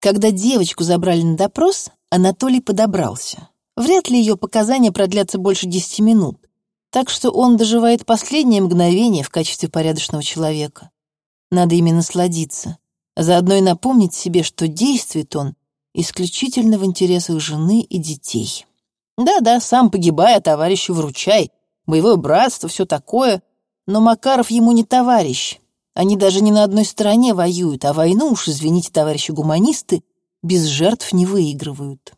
Когда девочку забрали на допрос, Анатолий подобрался. Вряд ли ее показания продлятся больше десяти минут, так что он доживает последнее мгновение в качестве порядочного человека. Надо ими насладиться, заодно и напомнить себе, что действует он исключительно в интересах жены и детей. Да-да, сам погибай, а товарищу вручай. Боевое братство, все такое. Но Макаров ему не товарищ. Они даже не на одной стороне воюют, а войну уж, извините, товарищи гуманисты, без жертв не выигрывают.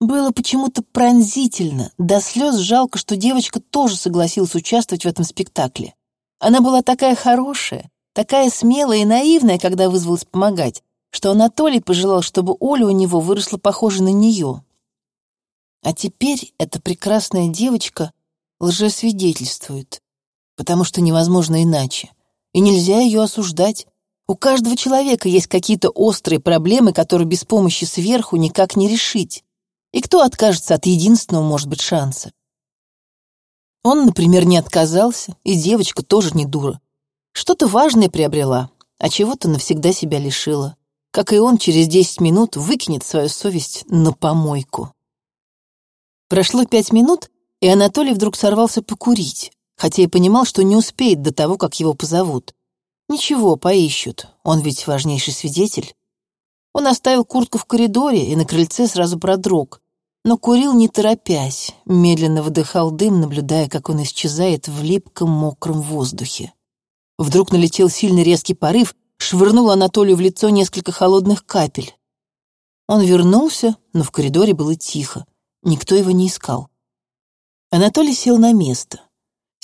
Было почему-то пронзительно, до слез жалко, что девочка тоже согласилась участвовать в этом спектакле. Она была такая хорошая, такая смелая и наивная, когда вызвалась помогать, что Анатолий пожелал, чтобы Оля у него выросла похожа на нее. А теперь эта прекрасная девочка лжесвидетельствует, потому что невозможно иначе, и нельзя ее осуждать. У каждого человека есть какие-то острые проблемы, которые без помощи сверху никак не решить. И кто откажется от единственного, может быть, шанса? Он, например, не отказался, и девочка тоже не дура. Что-то важное приобрела, а чего-то навсегда себя лишила. Как и он через десять минут выкинет свою совесть на помойку. Прошло пять минут, и Анатолий вдруг сорвался покурить, хотя и понимал, что не успеет до того, как его позовут. Ничего, поищут, он ведь важнейший свидетель. Он оставил куртку в коридоре и на крыльце сразу продрог, но курил не торопясь, медленно выдыхал дым, наблюдая, как он исчезает в липком мокром воздухе. Вдруг налетел сильный резкий порыв, швырнул Анатолию в лицо несколько холодных капель. Он вернулся, но в коридоре было тихо, никто его не искал. Анатолий сел на место.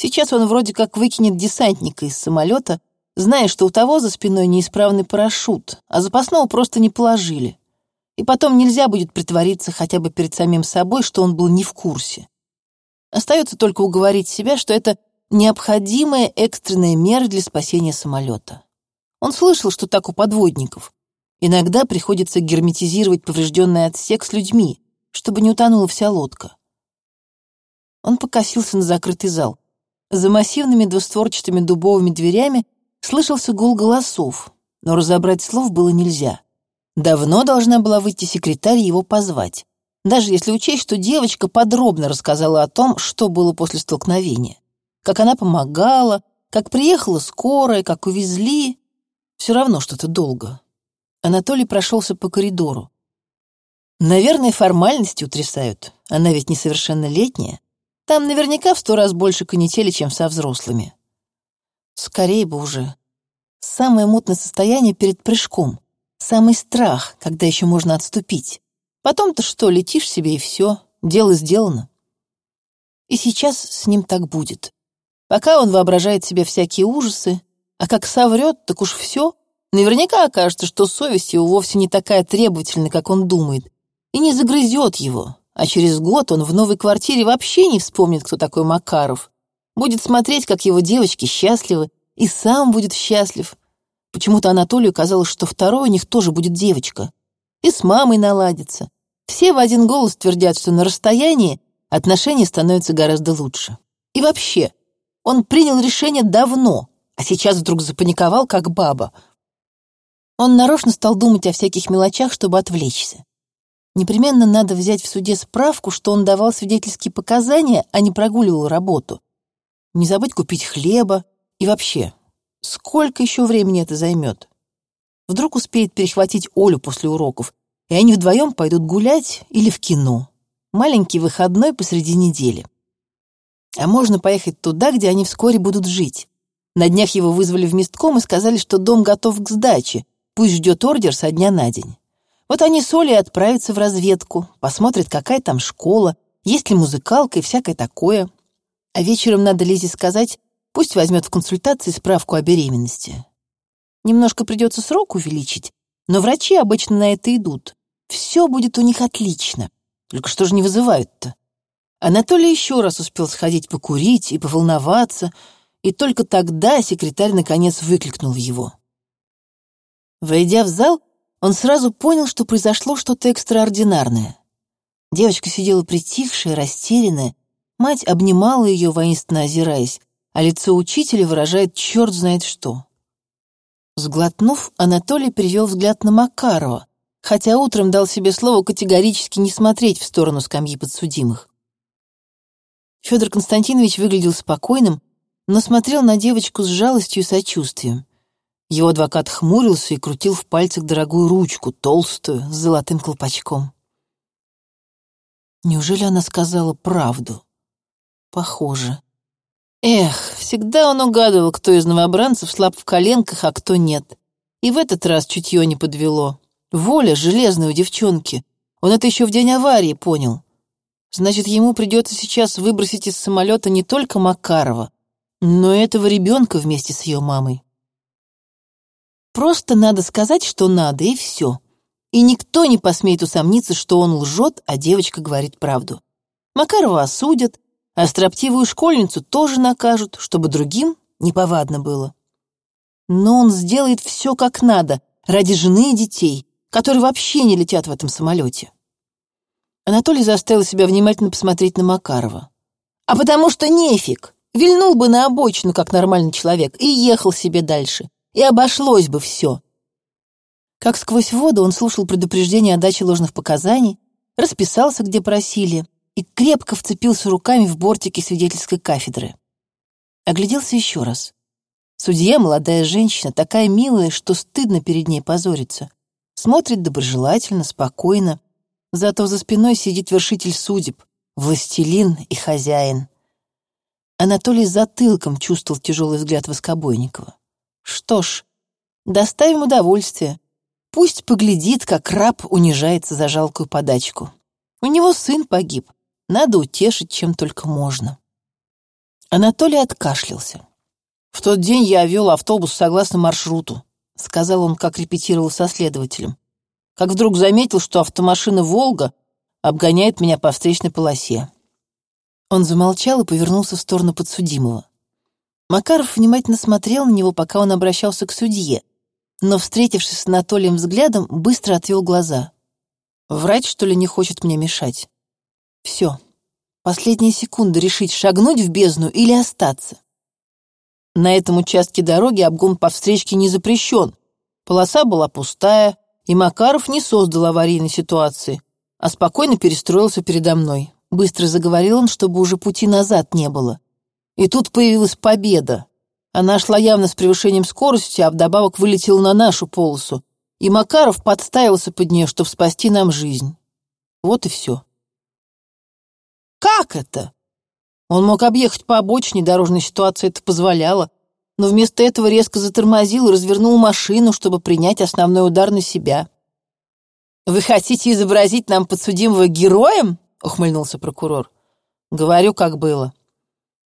Сейчас он вроде как выкинет десантника из самолета, зная, что у того за спиной неисправный парашют, а запасного просто не положили. И потом нельзя будет притвориться хотя бы перед самим собой, что он был не в курсе. Остается только уговорить себя, что это необходимая экстренная мера для спасения самолета. Он слышал, что так у подводников. Иногда приходится герметизировать поврежденный отсек с людьми, чтобы не утонула вся лодка. Он покосился на закрытый зал. За массивными двустворчатыми дубовыми дверями Слышался гул голосов, но разобрать слов было нельзя. Давно должна была выйти секретарь его позвать, даже если учесть, что девочка подробно рассказала о том, что было после столкновения. Как она помогала, как приехала скорая, как увезли. Все равно что-то долго. Анатолий прошелся по коридору. Наверное, формальности утрясают. Она ведь несовершеннолетняя. Там наверняка в сто раз больше канители, чем со взрослыми. Скорее бы уже. Самое мутное состояние перед прыжком. Самый страх, когда еще можно отступить. Потом-то что, летишь себе и все, дело сделано. И сейчас с ним так будет. Пока он воображает себе всякие ужасы, а как соврет, так уж все. Наверняка окажется, что совесть его вовсе не такая требовательная, как он думает, и не загрызет его, а через год он в новой квартире вообще не вспомнит, кто такой Макаров, Будет смотреть, как его девочки счастливы, и сам будет счастлив. Почему-то Анатолию казалось, что второй у них тоже будет девочка. И с мамой наладится. Все в один голос твердят, что на расстоянии отношения становятся гораздо лучше. И вообще, он принял решение давно, а сейчас вдруг запаниковал, как баба. Он нарочно стал думать о всяких мелочах, чтобы отвлечься. Непременно надо взять в суде справку, что он давал свидетельские показания, а не прогуливал работу не забыть купить хлеба и вообще, сколько еще времени это займет? Вдруг успеет перехватить Олю после уроков, и они вдвоем пойдут гулять или в кино. Маленький выходной посреди недели. А можно поехать туда, где они вскоре будут жить. На днях его вызвали в местком и сказали, что дом готов к сдаче, пусть ждет ордер со дня на день. Вот они с Олей отправятся в разведку, посмотрят, какая там школа, есть ли музыкалка и всякое такое. А вечером надо Лизе сказать, пусть возьмет в консультации справку о беременности. Немножко придется срок увеличить, но врачи обычно на это идут. Все будет у них отлично. Только что же не вызывают-то? Анатолий еще раз успел сходить покурить и поволноваться, и только тогда секретарь наконец выкликнул его. Войдя в зал, он сразу понял, что произошло что-то экстраординарное. Девочка сидела притихшая, растерянная, Мать обнимала ее, воинственно озираясь, а лицо учителя выражает черт знает что. Сглотнув, Анатолий перевел взгляд на Макарова, хотя утром дал себе слово категорически не смотреть в сторону скамьи подсудимых. Федор Константинович выглядел спокойным, но смотрел на девочку с жалостью и сочувствием. Его адвокат хмурился и крутил в пальцах дорогую ручку, толстую, с золотым колпачком. Неужели она сказала правду? Похоже. Эх, всегда он угадывал, кто из новобранцев слаб в коленках, а кто нет. И в этот раз чутье не подвело. Воля железная у девчонки. Он это еще в день аварии понял. Значит, ему придется сейчас выбросить из самолета не только Макарова, но и этого ребенка вместе с ее мамой. Просто надо сказать, что надо, и все. И никто не посмеет усомниться, что он лжет, а девочка говорит правду. Макарова осудят, а строптивую школьницу тоже накажут, чтобы другим неповадно было. Но он сделает все как надо, ради жены и детей, которые вообще не летят в этом самолете. Анатолий заставил себя внимательно посмотреть на Макарова. «А потому что нефиг! Вильнул бы на обочину, как нормальный человек, и ехал себе дальше. И обошлось бы все». Как сквозь воду он слушал предупреждение о даче ложных показаний, расписался, где просили, и крепко вцепился руками в бортики свидетельской кафедры. Огляделся еще раз. Судья, молодая женщина, такая милая, что стыдно перед ней позориться. Смотрит доброжелательно, спокойно, Зато за спиной сидит вершитель судеб, властелин и хозяин. Анатолий затылком чувствовал тяжелый взгляд Воскобойникова. Что ж, доставим удовольствие. Пусть поглядит, как раб унижается за жалкую подачку. У него сын погиб. Надо утешить, чем только можно. Анатолий откашлялся. «В тот день я вел автобус согласно маршруту», — сказал он, как репетировал со следователем как вдруг заметил, что автомашина «Волга» обгоняет меня по встречной полосе. Он замолчал и повернулся в сторону подсудимого. Макаров внимательно смотрел на него, пока он обращался к судье, но, встретившись с Анатолием взглядом, быстро отвел глаза. «Врач, что ли, не хочет мне мешать?» «Все. Последняя секунда решить, шагнуть в бездну или остаться». На этом участке дороги обгон по встречке не запрещен. Полоса была пустая, и Макаров не создал аварийной ситуации, а спокойно перестроился передо мной. Быстро заговорил он, чтобы уже пути назад не было. И тут появилась победа. Она шла явно с превышением скорости, а вдобавок вылетела на нашу полосу. И Макаров подставился под нее, чтобы спасти нам жизнь. Вот и все. Как это? Он мог объехать по обочине, дорожная ситуация это позволяла но вместо этого резко затормозил и развернул машину, чтобы принять основной удар на себя. «Вы хотите изобразить нам подсудимого героем?» — ухмыльнулся прокурор. «Говорю, как было.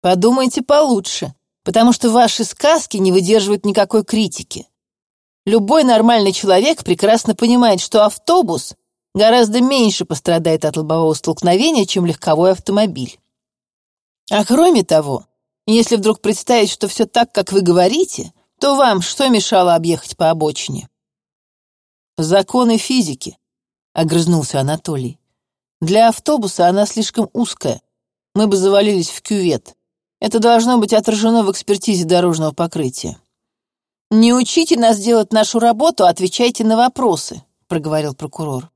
Подумайте получше, потому что ваши сказки не выдерживают никакой критики. Любой нормальный человек прекрасно понимает, что автобус гораздо меньше пострадает от лобового столкновения, чем легковой автомобиль. А кроме того, если вдруг представить, что все так, как вы говорите, то вам что мешало объехать по обочине? Законы физики, огрызнулся Анатолий. Для автобуса она слишком узкая. Мы бы завалились в кювет. Это должно быть отражено в экспертизе дорожного покрытия. «Не учите нас делать нашу работу, а отвечайте на вопросы», — проговорил прокурор.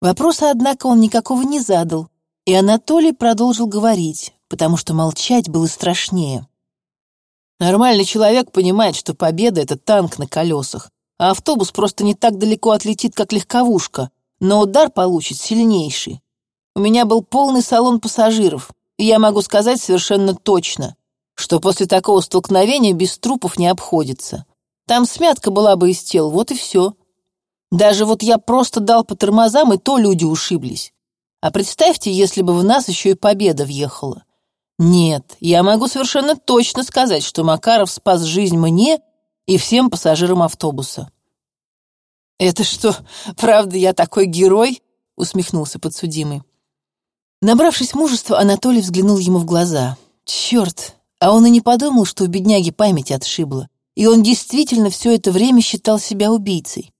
Вопроса, однако, он никакого не задал, и Анатолий продолжил говорить, потому что молчать было страшнее. Нормальный человек понимает, что победа — это танк на колесах, а автобус просто не так далеко отлетит, как легковушка, но удар получит сильнейший. У меня был полный салон пассажиров, я могу сказать совершенно точно, что после такого столкновения без трупов не обходится. Там смятка была бы из тел, вот и все. Даже вот я просто дал по тормозам, и то люди ушиблись. А представьте, если бы в нас еще и победа въехала. Нет, я могу совершенно точно сказать, что Макаров спас жизнь мне и всем пассажирам автобуса. «Это что, правда, я такой герой?» — усмехнулся подсудимый. Набравшись мужества, Анатолий взглянул ему в глаза. Черт, а он и не подумал, что у бедняги память отшибла. И он действительно все это время считал себя убийцей.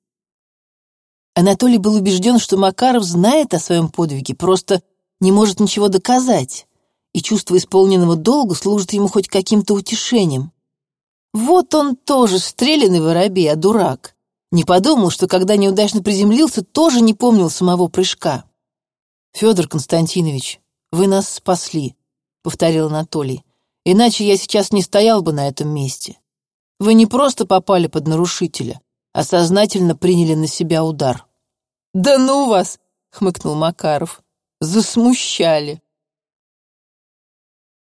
Анатолий был убежден, что Макаров знает о своем подвиге, просто не может ничего доказать и чувство исполненного долга служит ему хоть каким-то утешением. Вот он тоже стрелянный воробей, а дурак. Не подумал, что когда неудачно приземлился, тоже не помнил самого прыжка. Федор Константинович, вы нас спасли, повторил Анатолий. Иначе я сейчас не стоял бы на этом месте. Вы не просто попали под нарушителя, а сознательно приняли на себя удар. Да ну вас, хмыкнул Макаров. Засмущали.